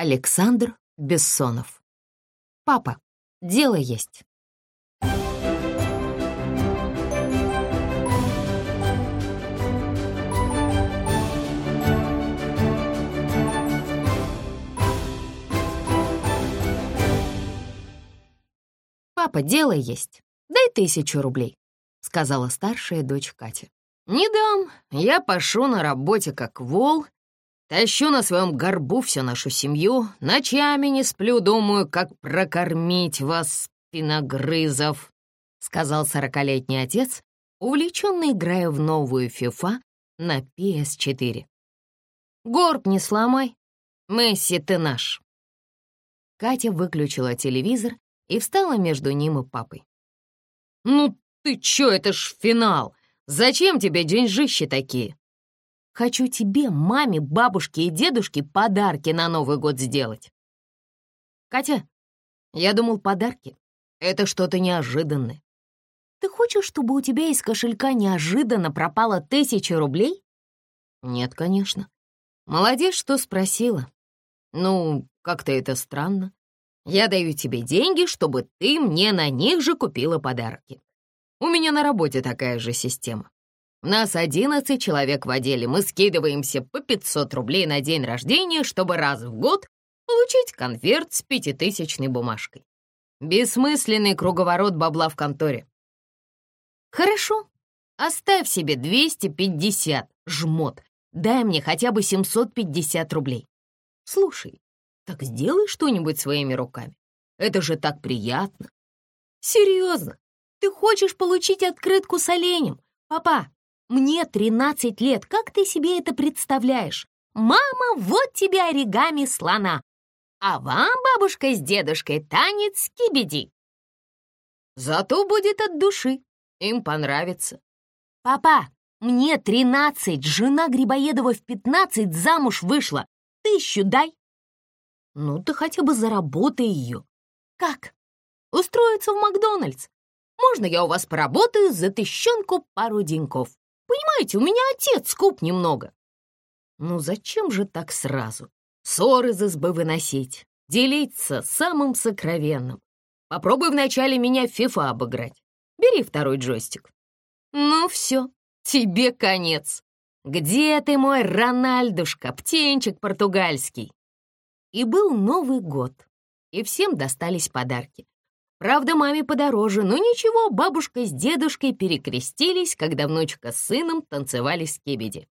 Александр Бессонов. Папа, дело есть. «Папа, дело есть. Дай тысячу рублей», — сказала старшая дочь Катя. «Не дам. Я пошу на работе как вол, тащу на своем горбу всю нашу семью, ночами не сплю, думаю, как прокормить вас, спиногрызов», — сказал сорокалетний отец, увлеченно играя в новую фифа на PS4. «Горб не сломай. Месси, ты наш». Катя выключила телевизор и встала между ним и папой. «Ну ты чё, это ж финал! Зачем тебе деньжищи такие?» «Хочу тебе, маме, бабушке и дедушке подарки на Новый год сделать». «Катя, я думал, подарки — это что-то неожиданное. Ты хочешь, чтобы у тебя из кошелька неожиданно пропало тысяча рублей?» «Нет, конечно. Молодец, что спросила. Ну, как-то это странно. Я даю тебе деньги, чтобы ты мне на них же купила подарки. У меня на работе такая же система. Нас 11 человек в отделе, мы скидываемся по 500 рублей на день рождения, чтобы раз в год получить конверт с пятитысячной бумажкой. Бессмысленный круговорот бабла в конторе. Хорошо, оставь себе 250, жмот. Дай мне хотя бы 750 рублей. Слушай, так сделай что-нибудь своими руками. Это же так приятно. Серьезно, ты хочешь получить открытку с оленем? Папа, мне 13 лет, как ты себе это представляешь? Мама, вот тебе оригами слона. А вам, бабушка с дедушкой, танец кибеди. Зато будет от души. Им понравится. Папа, мне 13, жена Грибоедова в 15 замуж вышла. Тысячу дай. Ну, ты хотя бы заработай ее. Как? Устроиться в Макдональдс? Можно я у вас поработаю за тыщенку пару деньков? Понимаете, у меня отец скуп немного. Ну зачем же так сразу? Ссоры из избы выносить, делиться самым сокровенным. Попробуй вначале меня в фифа обыграть. Бери второй джойстик. Ну все, тебе конец. Где ты, мой Рональдушка, птенчик португальский? И был Новый год, и всем достались подарки. Правда, маме подороже, но ничего, бабушка с дедушкой перекрестились, когда внучка с сыном танцевали с кебеди.